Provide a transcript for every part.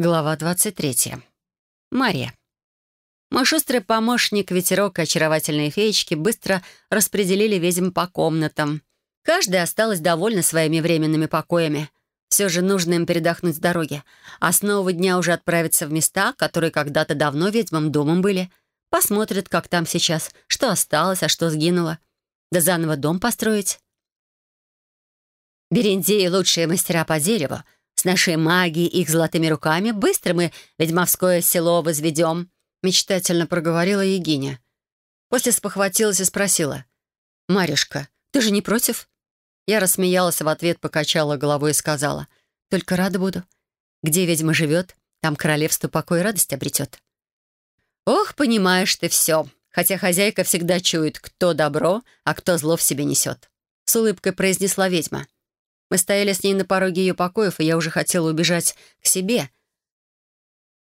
Глава 23. Мария. Мой шустрый помощник, ветерок и очаровательные феечки быстро распределили ведьм по комнатам. Каждая осталась довольна своими временными покоями. Все же нужно им передохнуть с дороги. А с нового дня уже отправиться в места, которые когда-то давно ведьмам домом были. Посмотрят, как там сейчас, что осталось, а что сгинуло. Да заново дом построить. Берендеи — лучшие мастера по дереву. С нашей магией их золотыми руками быстро мы ведьмовское село возведем», — мечтательно проговорила Егиня. После спохватилась и спросила. «Марюшка, ты же не против?» Я рассмеялась в ответ, покачала головой и сказала. «Только рада буду. Где ведьма живет, там королевство покой и радость обретет». «Ох, понимаешь ты все», хотя хозяйка всегда чует, кто добро, а кто зло в себе несет. С улыбкой произнесла ведьма. Мы стояли с ней на пороге ее покоев, и я уже хотела убежать к себе.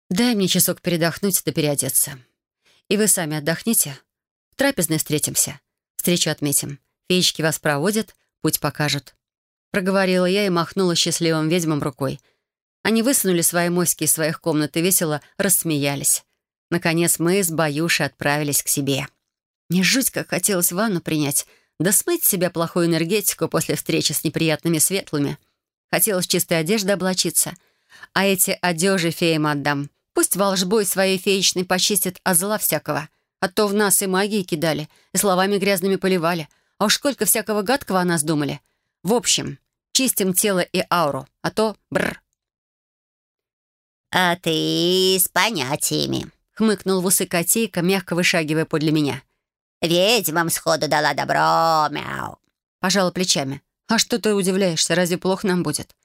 «Дай мне часок передохнуть да переодеться. И вы сами отдохните. В трапезной встретимся. Встречу отметим. Феечки вас проводят, путь покажут». Проговорила я и махнула счастливым ведьмам рукой. Они высунули свои моськи из своих комнат и весело рассмеялись. Наконец мы с Баюшей отправились к себе. Мне жуть как хотелось ванну принять — да смыть с себя плохую энергетику после встречи с неприятными светлыми. Хотелось чистой одежды облачиться. А эти одежи феям отдам. Пусть волжбой своей феечной почистит от зла всякого. А то в нас и магии кидали, и словами грязными поливали. А уж сколько всякого гадкого о нас думали. В общем, чистим тело и ауру, а то бр. «А ты с понятиями», — хмыкнул в усы котейка, мягко вышагивая подле меня. Ведьмам сходу дала добро, мяу. Пожала плечами. А что ты удивляешься? Разве плохо нам будет?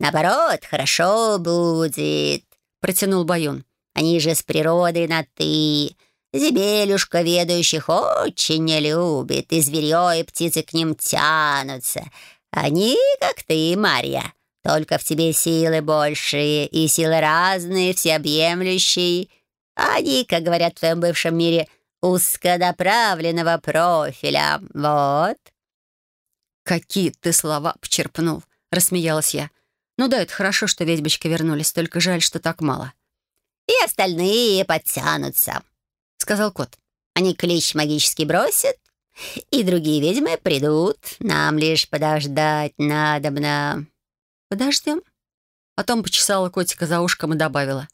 Наоборот, хорошо будет, протянул Баюн. Они же с природой на «ты». Зебелюшка ведающих очень не любит, и зверье, и птицы к ним тянутся. Они, как ты, Марья, только в тебе силы большие, и силы разные, всеобъемлющие. Они, как говорят в твоем бывшем мире, узконаправленного профиля. Вот». «Какие ты слова почерпнул!» — рассмеялась я. «Ну да, это хорошо, что ведьбочки вернулись, только жаль, что так мало». «И остальные подтянутся», — сказал кот. «Они клич магический бросят, и другие ведьмы придут. Нам лишь подождать надобно». «Подождем?» Потом почесала котика за ушком и добавила.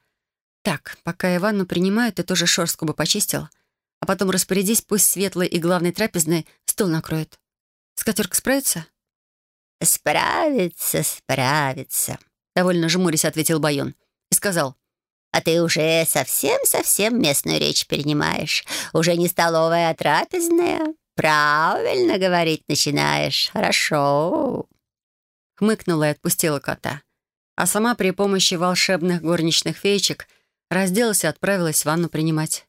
«Так, пока я ванну принимаю, ты тоже шорстку бы почистил. А потом распорядись, пусть светлый и главный трапезный стол накроет. Скатерка справится?» «Справится, справится», — довольно жмурясь ответил Байон и сказал. «А ты уже совсем-совсем местную речь перенимаешь. Уже не столовая, а трапезная. Правильно говорить начинаешь. Хорошо». Хмыкнула и отпустила кота. А сама при помощи волшебных горничных феечек разделась и отправилась в ванну принимать.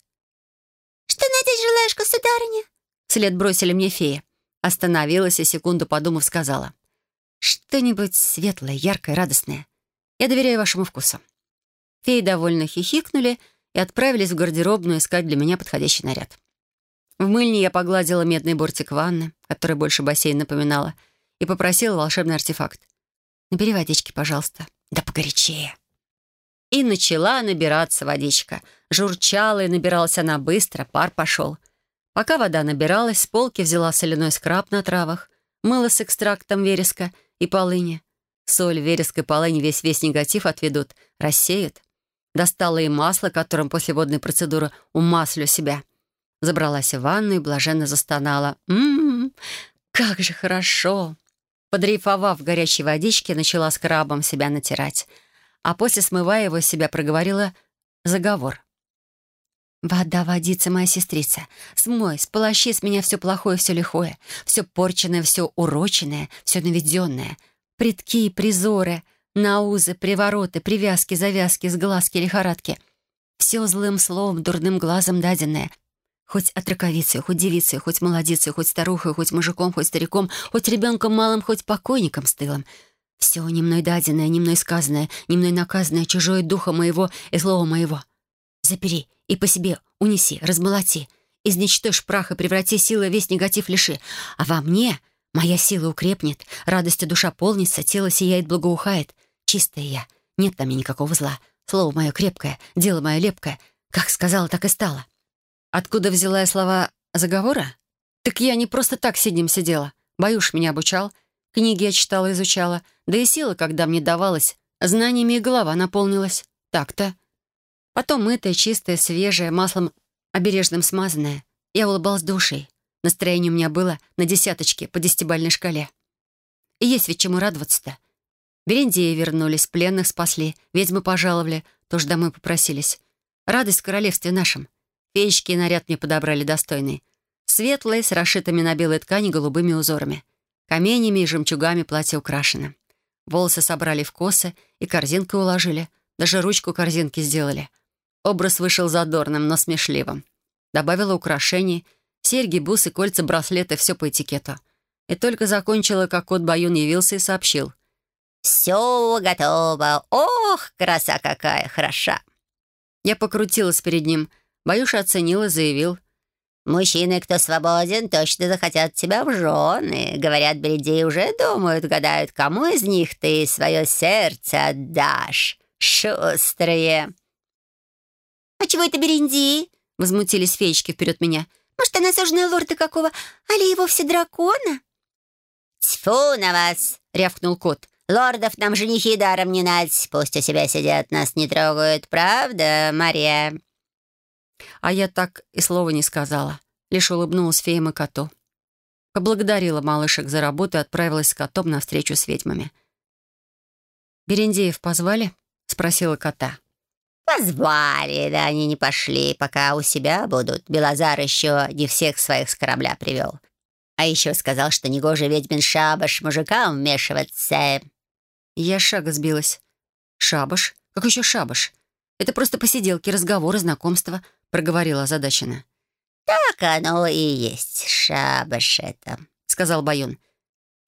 «Что надеть желаешь, государыня?» Вслед бросили мне феи. Остановилась и, секунду подумав, сказала. «Что-нибудь светлое, яркое, радостное. Я доверяю вашему вкусу». Феи довольно хихикнули и отправились в гардеробную искать для меня подходящий наряд. В мыльне я погладила медный бортик ванны, который больше бассейн напоминала, и попросила волшебный артефакт. «Набери водички, пожалуйста. Да погорячее». И начала набираться водичка. Журчала и набиралась она быстро, пар пошел. Пока вода набиралась, с полки взяла соляной скраб на травах, мыло с экстрактом вереска и полыни. Соль, вереск и полынь весь весь негатив отведут, рассеют. Достала и масло, которым после водной процедуры умаслю себя. Забралась в ванну и блаженно застонала. «Ммм, как же хорошо!» Подрейфовав в горячей водичке, начала скрабом себя натирать — а после, смывая его с себя, проговорила заговор. «Вода, водица, моя сестрица, смой, сполощи с меня все плохое, все лихое, все порченное, все уроченное, все наведенное, предки, призоры, наузы, привороты, привязки, завязки, сглазки, лихорадки, все злым словом, дурным глазом даденное, хоть отраковицей, хоть девицей, хоть молодицей, хоть старухой, хоть мужиком, хоть стариком, хоть ребенком малым, хоть покойником стылым, все немной даденное, немной сказанное, немной наказанное, чужое духа моего и слова моего. Запери и по себе унеси, размолоти. Изничтожь прах и преврати силы весь негатив лиши. А во мне моя сила укрепнет, радостью душа полнится, тело сияет, благоухает. Чистая я, нет там мне никакого зла. Слово мое крепкое, дело мое лепкое. Как сказала, так и стало. Откуда взяла я слова заговора? Так я не просто так сиднем сидела. Баюш меня обучал, книги я читала, изучала, да и сила, когда мне давалась, знаниями и голова наполнилась. Так-то. Потом мытая, чистая, свежая, маслом обережным смазанная. Я улыбалась душей. Настроение у меня было на десяточке по десятибальной шкале. И есть ведь чему радоваться-то. Берендеи вернулись, пленных спасли, ведьмы пожаловали, тоже домой попросились. Радость в королевстве нашем. Феечки и наряд мне подобрали достойный. Светлые, с расшитыми на белой ткани голубыми узорами. Каменями и жемчугами платье украшено. Волосы собрали в косы и корзинкой уложили. Даже ручку корзинки сделали. Образ вышел задорным, но смешливым. Добавила украшений, серьги, бусы, кольца, браслеты, все по этикету. И только закончила, как кот Баюн явился и сообщил. «Все готово. Ох, краса какая хороша!» Я покрутилась перед ним. Баюша оценил и заявил. «Мужчины, кто свободен, точно захотят тебя в жены. Говорят, бреди уже думают, гадают, кому из них ты свое сердце отдашь. Шустрые!» «А чего это Беренди?» — возмутились феечки вперед меня. «Может, она суженая лорда какого, али и вовсе дракона?» «Тьфу на вас!» — рявкнул кот. «Лордов нам женихи даром не нать. Пусть у себя сидят, нас не трогают. Правда, Мария?» А я так и слова не сказала. Лишь улыбнулась феям и коту. Поблагодарила малышек за работу и отправилась с котом на встречу с ведьмами. «Берендеев позвали?» — спросила кота. «Позвали, да они не пошли, пока у себя будут. Белозар еще не всех своих с корабля привел. А еще сказал, что негоже ведьмин шабаш мужикам вмешиваться». Я шага сбилась. «Шабаш? Как еще шабаш? Это просто посиделки, разговоры, знакомства», — проговорила озадаченно. «Так оно и есть, шабаш это», — сказал Баюн.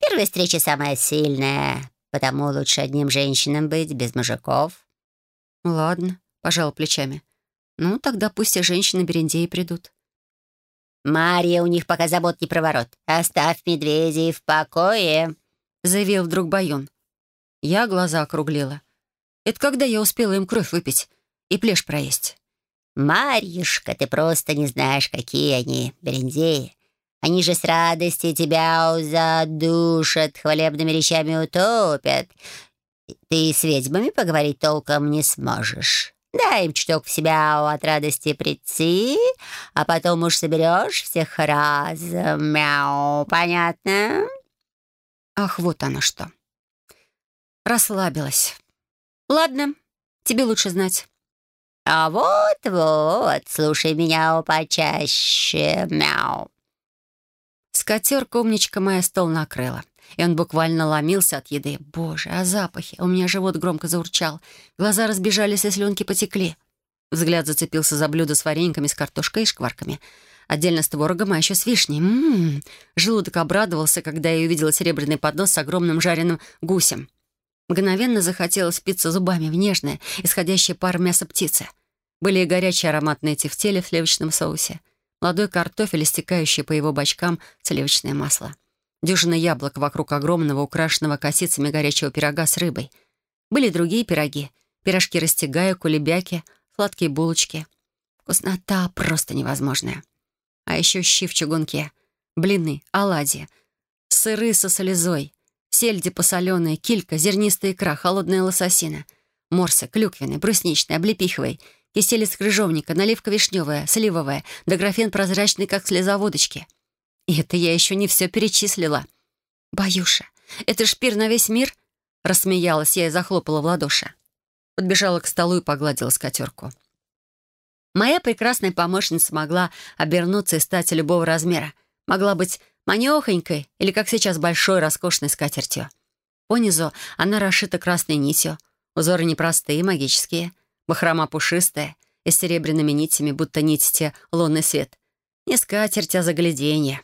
«Первая встреча самая сильная, потому лучше одним женщинам быть, без мужиков». «Ладно», — пожал плечами. «Ну, тогда пусть все женщины Берендеи придут». «Марья, у них пока забот не проворот. Оставь медведей в покое», — заявил вдруг Баюн. Я глаза округлила. Это когда я успела им кровь выпить и плешь проесть? «Марьюшка, ты просто не знаешь, какие они, берендеи. Они же с радости тебя задушат, хвалебными речами утопят. Ты с ведьмами поговорить толком не сможешь. Дай им чуток в себя от радости прийти, а потом уж соберешь всех разом. Мяу, понятно?» Ах, вот оно что. Расслабилась. Ладно, тебе лучше знать. А вот-вот, слушай меня почаще. Мяу. Скотерка умничка моя стол накрыла. И он буквально ломился от еды. Боже, а запахи! У меня живот громко заурчал. Глаза разбежались, и слюнки потекли. Взгляд зацепился за блюдо с варениками, с картошкой и шкварками. Отдельно с творогом, а еще с вишней. Ммм! Желудок обрадовался, когда я увидела серебряный поднос с огромным жареным гусем. Мгновенно захотелось впиться зубами в нежное, исходящее пар мяса птицы. Были и горячие ароматные тефтели в сливочном соусе, молодой картофель, стекающий по его бочкам сливочное масло. Дюжина яблок вокруг огромного, украшенного косицами горячего пирога с рыбой. Были другие пироги. Пирожки растягая, кулебяки, сладкие булочки. Вкуснота просто невозможная. А еще щи в чугунке, блины, оладьи, сыры со солезой, Сельди посоленая, килька, зернистая икра, холодная лососина. Морсы, клюквенный, брусничный, облепиховый, киселец крыжовника, наливка вишневая, сливовая, да графин прозрачный, как слеза водочки. И это я еще не все перечислила. «Баюша, это шпир на весь мир?» Рассмеялась я и захлопала в ладоши. Подбежала к столу и погладила скатерку. Моя прекрасная помощница могла обернуться и стать любого размера. Могла быть манехонькой или, как сейчас, большой роскошной скатертью. Понизу она расшита красной нитью. Узоры непростые, магические. Бахрома пушистая и с серебряными нитями, будто нить те лунный свет. Не скатерть, а загляденье.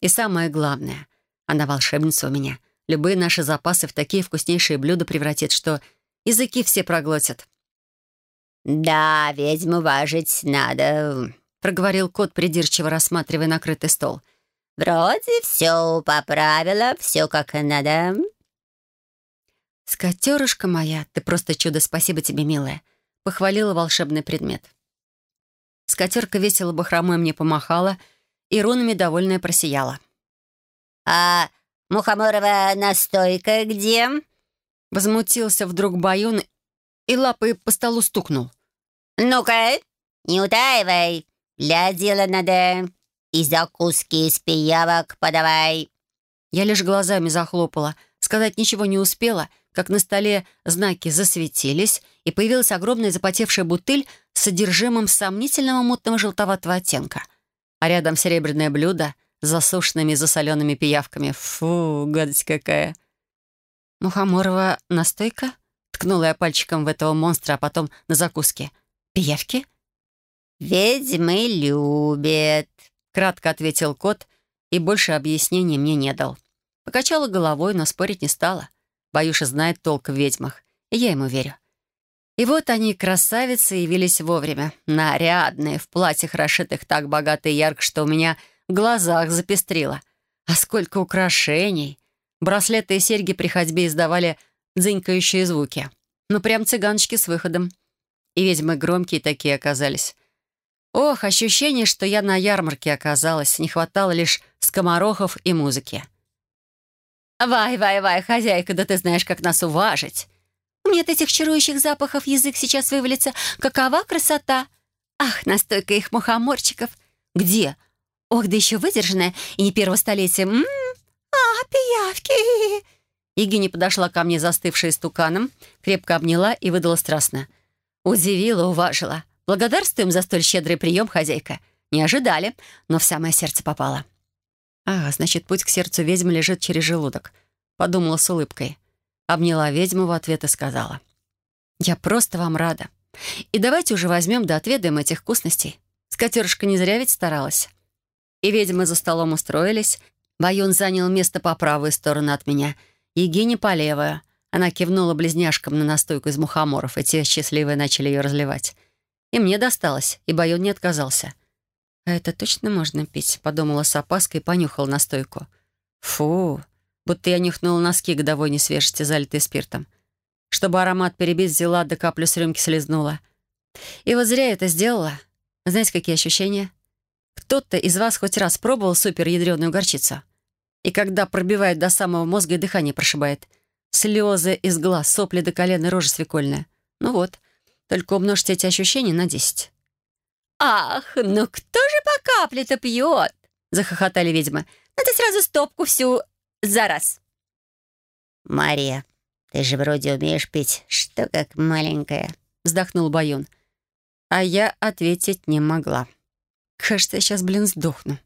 И самое главное, она волшебница у меня. Любые наши запасы в такие вкуснейшие блюда превратит, что языки все проглотят. «Да, ведьму важить надо», — проговорил кот, придирчиво рассматривая накрытый стол — Вроде все поправила, все как надо». «Скотерушка моя, ты просто чудо, спасибо тебе, милая. Похвалила волшебный предмет. Скатерка весело бахромой мне помахала и рунами довольная просияла. «А мухоморова настойка где?» Возмутился вдруг Баюн и лапой по столу стукнул. «Ну-ка, не утаивай. Для дела надо. И закуски из пиявок подавай». Я лишь глазами захлопала. Сказать ничего не успела, как на столе знаки засветились, и появилась огромная запотевшая бутыль с содержимым сомнительного мутного желтоватого оттенка. А рядом серебряное блюдо с засушенными и засоленными пиявками. Фу, гадость какая. «Мухоморова настойка?» Ткнула я пальчиком в этого монстра, а потом на закуске. «Пиявки?» «Ведьмы любят», — кратко ответил кот и больше объяснений мне не дал. Покачала головой, но спорить не стала. Баюша знает толк в ведьмах, и я ему верю. И вот они, красавицы, явились вовремя. Нарядные, в платьях, расшитых так богато и ярко, что у меня в глазах запестрило. А сколько украшений! Браслеты и серьги при ходьбе издавали дзынькающие звуки. Ну, прям цыганочки с выходом. И ведьмы громкие такие оказались. Ох, ощущение, что я на ярмарке оказалась. Не хватало лишь скоморохов и музыки. «Вай-вай-вай, хозяйка, да ты знаешь, как нас уважить!» «У меня от этих чарующих запахов язык сейчас вывалится. Какова красота!» «Ах, настойка их мухоморчиков!» «Где?» «Ох, да еще выдержанная и не первого столетия. М -м -м. «А, пиявки!» Егиня подошла ко мне, застывшая стуканом, крепко обняла и выдала страстно. Удивила, уважила. Благодарствуем за столь щедрый прием, хозяйка. Не ожидали, но в самое сердце попало. А, значит, путь к сердцу ведьмы лежит через желудок. Подумала с улыбкой. Обняла ведьму в ответ и сказала. «Я просто вам рада. И давайте уже возьмем да отведаем этих вкусностей. Скатерушка не зря ведь старалась». И ведьмы за столом устроились. Баюн занял место по правую сторону от меня, Егиня по левую. Она кивнула близняшкам на настойку из мухоморов, и те счастливые начали ее разливать. И мне досталось, и Баюн не отказался. «А это точно можно пить?» — подумала с опаской и понюхала настойку. «Фу!» Будто я нюхнула носки годовой несвежести, залитые спиртом. Чтобы аромат перебить, взяла, да каплю с рюмки слезнула. И вот зря это сделала. Знаете, какие ощущения? Кто-то из вас хоть раз пробовал супер ядреную горчицу? И когда пробивает до самого мозга и дыхание прошибает. Слезы из глаз, сопли до колена, рожа свекольная. Ну вот, только умножьте эти ощущения на десять. «Ах, ну кто же по капле-то пьет?» — захохотали ведьмы. «Надо сразу стопку всю за раз». «Мария, ты же вроде умеешь пить, что как маленькая», — вздохнул Баюн. А я ответить не могла. Кажется, я сейчас, блин, сдохну.